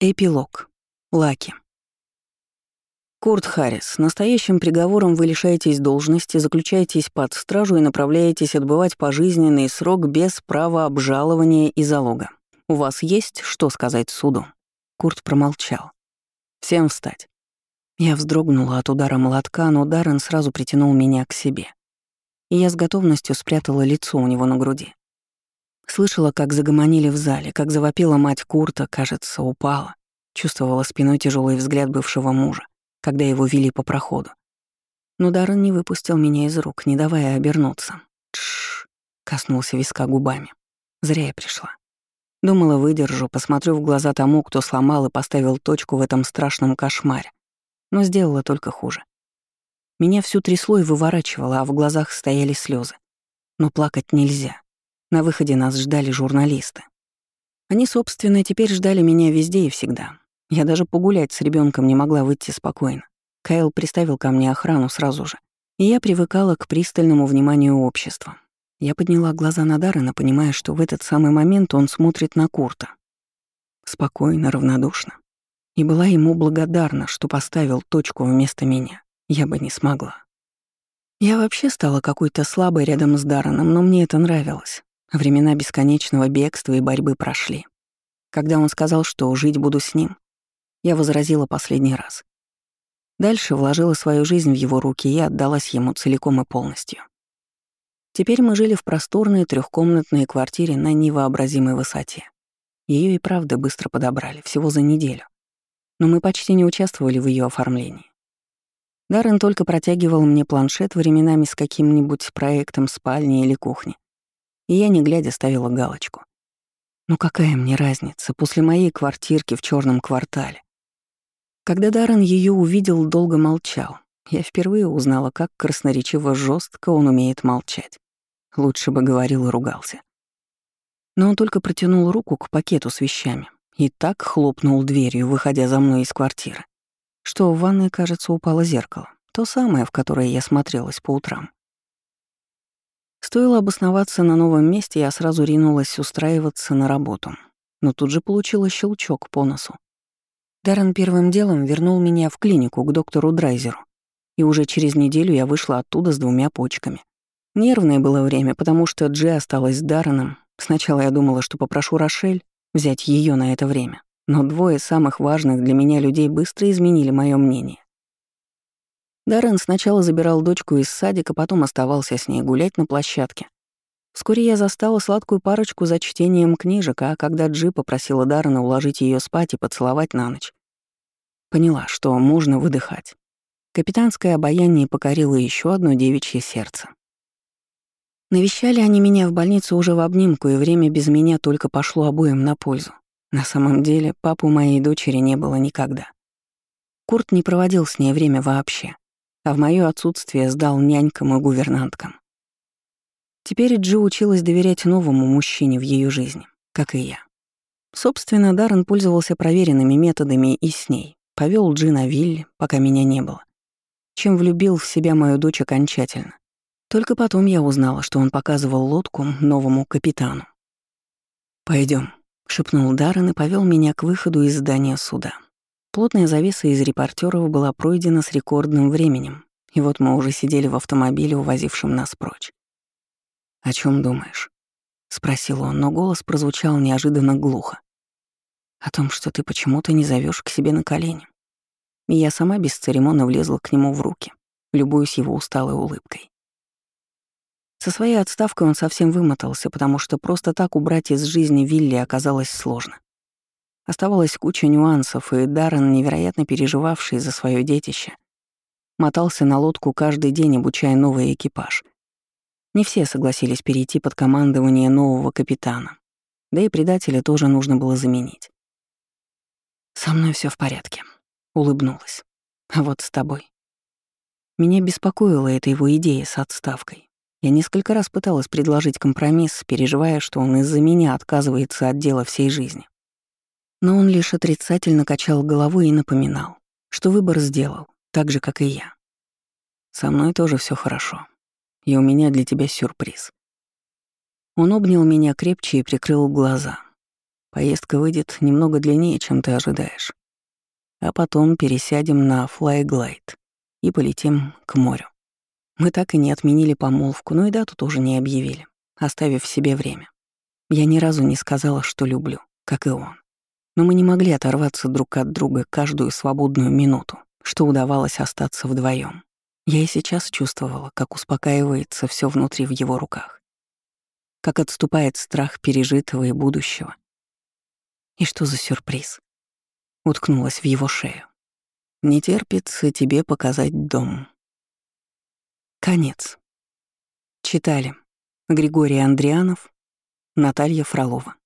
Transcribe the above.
Эпилог. Лаки. Курт Харрис, настоящим приговором вы лишаетесь должности, заключаетесь под стражу и направляетесь отбывать пожизненный срок без права обжалования и залога. У вас есть что сказать суду? Курт промолчал. Всем встать. Я вздрогнула от удара молотка, но Даррен сразу притянул меня к себе. И я с готовностью спрятала лицо у него на груди. Слышала, как загомонили в зале, как завопила мать Курта, кажется, упала. Чувствовала спиной тяжелый взгляд бывшего мужа, когда его вели по проходу. Но Даррен не выпустил меня из рук, не давая обернуться. Тш, коснулся виска губами. Зря я пришла. Думала, выдержу, посмотрю в глаза тому, кто сломал и поставил точку в этом страшном кошмаре. Но сделала только хуже. Меня всю трясло и выворачивало, а в глазах стояли слезы. Но плакать нельзя. На выходе нас ждали журналисты. Они, собственно, теперь ждали меня везде и всегда. Я даже погулять с ребенком не могла выйти спокойно. Кайл приставил ко мне охрану сразу же, и я привыкала к пристальному вниманию общества. Я подняла глаза на Даррена, понимая, что в этот самый момент он смотрит на Курта. Спокойно, равнодушно. И была ему благодарна, что поставил точку вместо меня. Я бы не смогла. Я вообще стала какой-то слабой рядом с Дарреном, но мне это нравилось. Времена бесконечного бегства и борьбы прошли. Когда он сказал, что жить буду с ним, я возразила последний раз. Дальше вложила свою жизнь в его руки и отдалась ему целиком и полностью. Теперь мы жили в просторной трехкомнатной квартире на невообразимой высоте. Ее и правда быстро подобрали, всего за неделю. Но мы почти не участвовали в ее оформлении. Даррен только протягивал мне планшет временами с каким-нибудь проектом спальни или кухни, и я, не глядя, ставила галочку. Ну какая мне разница после моей квартирки в черном квартале? Когда Даррен ее увидел, долго молчал. Я впервые узнала, как красноречиво жестко он умеет молчать. Лучше бы говорил и ругался. Но он только протянул руку к пакету с вещами и так хлопнул дверью, выходя за мной из квартиры, что в ванной, кажется, упало зеркало, то самое, в которое я смотрелась по утрам. Стоило обосноваться на новом месте, я сразу ринулась устраиваться на работу. Но тут же получила щелчок по носу. Даррен первым делом вернул меня в клинику к доктору Драйзеру. И уже через неделю я вышла оттуда с двумя почками. Нервное было время, потому что Джи осталась с Дарреном. Сначала я думала, что попрошу Рошель взять ее на это время. Но двое самых важных для меня людей быстро изменили мое мнение. Даррен сначала забирал дочку из садика, потом оставался с ней гулять на площадке. Вскоре я застала сладкую парочку за чтением книжек, а когда Джи попросила Даррена уложить ее спать и поцеловать на ночь, поняла, что можно выдыхать. Капитанское обаяние покорило еще одно девичье сердце. Навещали они меня в больнице уже в обнимку, и время без меня только пошло обоим на пользу. На самом деле, папу моей дочери не было никогда. Курт не проводил с ней время вообще а в моё отсутствие сдал нянькам и гувернанткам. Теперь Джи училась доверять новому мужчине в ее жизни, как и я. Собственно, Даррен пользовался проверенными методами и с ней. Повел Джи на вилле, пока меня не было. Чем влюбил в себя мою дочь окончательно. Только потом я узнала, что он показывал лодку новому капитану. Пойдем, шепнул Даррен и повел меня к выходу из здания суда. Плотная завеса из репортеров была пройдена с рекордным временем, и вот мы уже сидели в автомобиле, увозившем нас прочь. «О чем думаешь?» — спросил он, но голос прозвучал неожиданно глухо. «О том, что ты почему-то не зовешь к себе на колени». И я сама бесцеремонно влезла к нему в руки, любуясь его усталой улыбкой. Со своей отставкой он совсем вымотался, потому что просто так убрать из жизни Вилли оказалось сложно. Оставалась куча нюансов, и Даррен, невероятно переживавший за свое детище, мотался на лодку каждый день, обучая новый экипаж. Не все согласились перейти под командование нового капитана, да и предателя тоже нужно было заменить. «Со мной все в порядке», — улыбнулась. «А вот с тобой». Меня беспокоила эта его идея с отставкой. Я несколько раз пыталась предложить компромисс, переживая, что он из-за меня отказывается от дела всей жизни. Но он лишь отрицательно качал головой и напоминал, что выбор сделал, так же, как и я. «Со мной тоже все хорошо. И у меня для тебя сюрприз». Он обнял меня крепче и прикрыл глаза. Поездка выйдет немного длиннее, чем ты ожидаешь. А потом пересядем на флайглайд и полетим к морю. Мы так и не отменили помолвку, но и дату тоже не объявили, оставив себе время. Я ни разу не сказала, что люблю, как и он. Но мы не могли оторваться друг от друга каждую свободную минуту, что удавалось остаться вдвоем. Я и сейчас чувствовала, как успокаивается все внутри в его руках. Как отступает страх пережитого и будущего. И что за сюрприз? Уткнулась в его шею. Не терпится тебе показать дом. Конец. Читали Григорий Андрианов, Наталья Фролова.